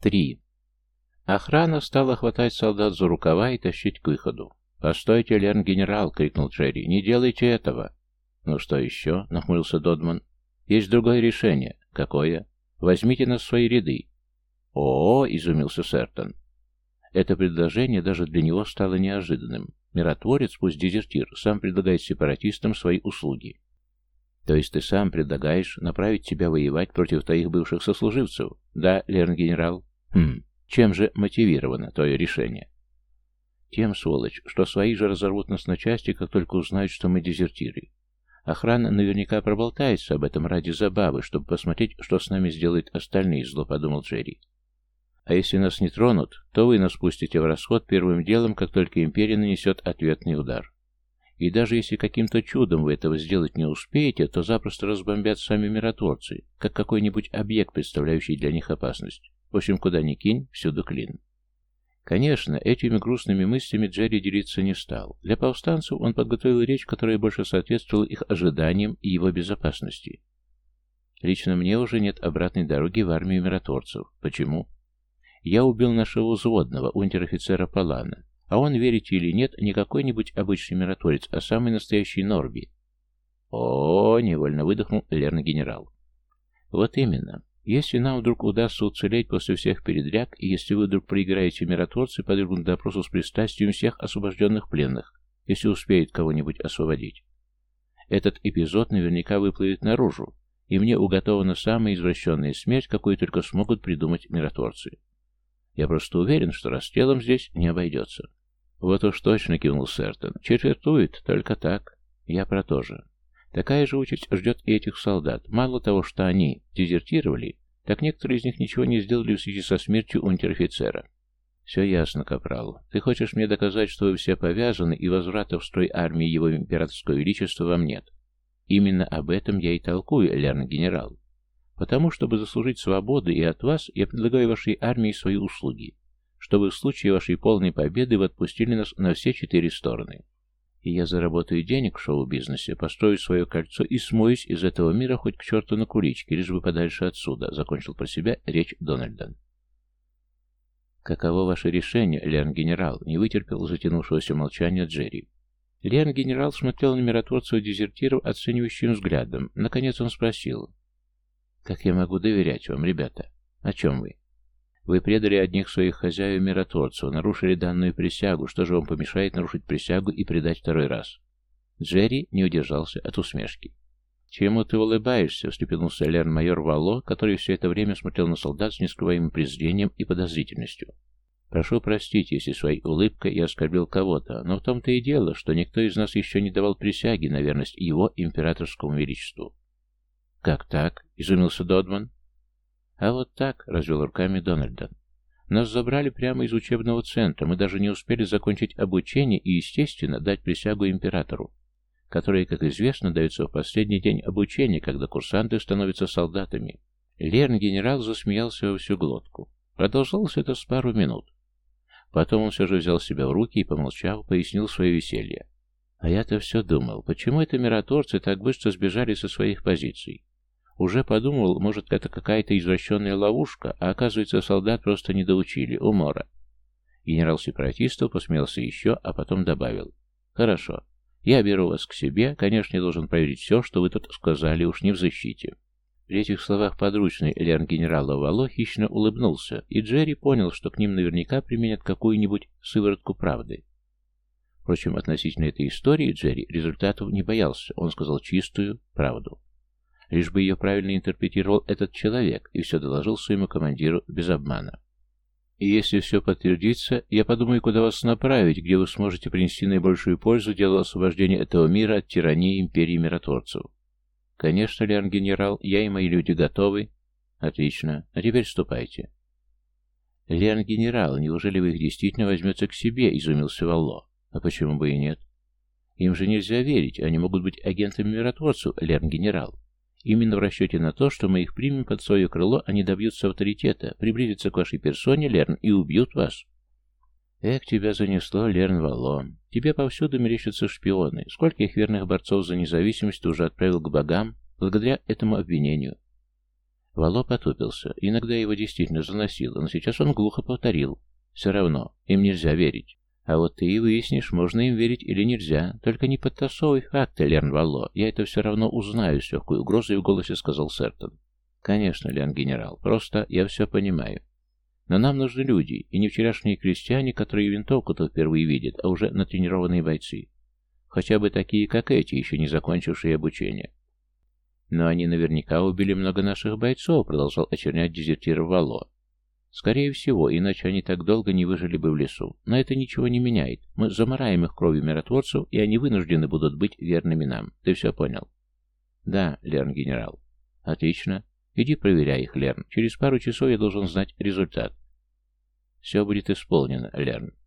Три. Охрана стала хватать солдат за рукава и тащить к выходу. «Постойте, Лерн-генерал!» — крикнул Джерри. «Не делайте этого!» «Ну что еще?» — нахмурился Додман. «Есть другое решение». «Какое?» «Возьмите нас в свои ряды». «О-о!» — изумился Сертон. Это предложение даже для него стало неожиданным. Миротворец, пусть дезертир, сам предлагает сепаратистам свои услуги. То есть ты сам предлагаешь направить тебя воевать против твоих бывших сослуживцев? Да, Лерн-генерал? Хм, чем же мотивировано твое решение? Тем, сволочь, что свои же разорвут нас на части, как только узнают, что мы дезертиры. Охрана наверняка проболтается об этом ради забавы, чтобы посмотреть, что с нами сделают остальные, зло подумал Джерри. А если нас не тронут, то вы нас пустите в расход первым делом, как только Империя нанесет ответный удар. И даже если каким-то чудом вы этого сделать не успеете, то запросто разбомбят сами миротворцы, как какой-нибудь объект, представляющий для них опасность. В общем, куда ни кинь, всюду клин. Конечно, этими грустными мыслями Джерри делиться не стал. Для повстанцев он подготовил речь, которая больше соответствовала их ожиданиям и его безопасности. Лично мне уже нет обратной дороги в армию миротворцев. Почему? Я убил нашего взводного, унтер-офицера Палана. А он, верите или нет, не какой-нибудь обычный миротворец, а самый настоящий Норби. О, невольно выдохнул Лерна генерал. Вот именно. Если нам вдруг удастся уцелеть после всех передряг, и если вы вдруг проиграете миротворцы, подвергнут допросу с пристрастием всех освобожденных пленных, если успеет кого-нибудь освободить. Этот эпизод наверняка выплывет наружу, и мне уготована самая извращенная смерть, какую только смогут придумать миротворцы. Я просто уверен, что расстрелом здесь не обойдется. Вот уж точно кивнул Сертон. Четвертует, только так. Я про то же. Такая же участь ждет и этих солдат. Мало того, что они дезертировали, так некоторые из них ничего не сделали в связи со смертью унтер-офицера. Все ясно, Капрал. Ты хочешь мне доказать, что вы все повязаны, и возврата в строй армии его императорского величества вам нет? Именно об этом я и толкую, Лерн-генерал. Потому, чтобы заслужить свободу и от вас, я предлагаю вашей армии свои услуги чтобы в случае вашей полной победы вы отпустили нас на все четыре стороны. И я заработаю денег в шоу-бизнесе, построю свое кольцо и смоюсь из этого мира хоть к черту на куличке, лишь бы подальше отсюда», — закончил про себя речь Дональдон. «Каково ваше решение, Лерн-генерал?» — не вытерпел затянувшегося молчания Джерри. Лерн-генерал смотрел на миротворцев дезертиров оценивающим взглядом. Наконец он спросил. «Как я могу доверять вам, ребята? О чем вы?» Вы предали одних своих хозяев миротворцев, нарушили данную присягу. Что же вам помешает нарушить присягу и предать второй раз? Джерри не удержался от усмешки. «Чему ты улыбаешься?» — встрепенулся лерн-майор Валло, который все это время смотрел на солдат с нескрываемым презрением и подозрительностью. «Прошу простить, если своей улыбкой я оскорбил кого-то, но в том-то и дело, что никто из нас еще не давал присяги на верность его императорскому величеству». «Как так?» — изумился Додман. «А вот так», — развел руками Дональдон. «Нас забрали прямо из учебного центра, мы даже не успели закончить обучение и, естественно, дать присягу императору, которая, как известно, дается в последний день обучения, когда курсанты становятся солдатами». Лерн-генерал засмеялся во всю глотку. Продолжалось это с пару минут. Потом он все же взял себя в руки и, помолчав, пояснил свое веселье. А я-то все думал, почему это миротворцы так быстро сбежали со своих позиций? Уже подумал, может, это какая-то извращенная ловушка, а оказывается, солдат просто не доучили, умора. Генерал сепаратистов посмеялся еще, а потом добавил. «Хорошо. Я беру вас к себе. Конечно, я должен проверить все, что вы тут сказали, уж не в защите». При этих словах подручный Лерн генерала Вало хищно улыбнулся, и Джерри понял, что к ним наверняка применят какую-нибудь сыворотку правды. Впрочем, относительно этой истории Джерри результатов не боялся, он сказал чистую правду лишь бы ее правильно интерпретировал этот человек и все доложил своему командиру без обмана. И если все подтвердится, я подумаю, куда вас направить, где вы сможете принести наибольшую пользу делу освобождения этого мира от тирании империи миротворцев. Конечно, Леон генерал, я и мои люди готовы. Отлично. А теперь ступайте. Леон генерал, неужели вы их действительно возьмете к себе, изумился Валло. А почему бы и нет? Им же нельзя верить, они могут быть агентами миротворцев, Лерн генерал. Именно в расчете на то, что мы их примем под свое крыло, они добьются авторитета, приблизятся к вашей персоне, Лерн, и убьют вас. Эх, тебя занесло, Лерн Валлон. Тебе повсюду мерещатся шпионы. Сколько их верных борцов за независимость ты уже отправил к богам благодаря этому обвинению? Вало потупился. Иногда его действительно заносило, но сейчас он глухо повторил. Все равно, им нельзя верить. А вот ты и выяснишь, можно им верить или нельзя. Только не подтасовывай факты, Лерн Валло. Я это все равно узнаю, с легкой угрозой в голосе сказал Сертон. Конечно, Лерн генерал, просто я все понимаю. Но нам нужны люди, и не вчерашние крестьяне, которые винтовку-то впервые видят, а уже натренированные бойцы. Хотя бы такие, как эти, еще не закончившие обучение. Но они наверняка убили много наших бойцов, продолжал очернять дезертир Вало. Скорее всего, иначе они так долго не выжили бы в лесу. Но это ничего не меняет. Мы замараем их кровью миротворцев, и они вынуждены будут быть верными нам. Ты все понял? Да, Лерн генерал. Отлично. Иди проверяй их, Лерн. Через пару часов я должен знать результат. Все будет исполнено, Лерн.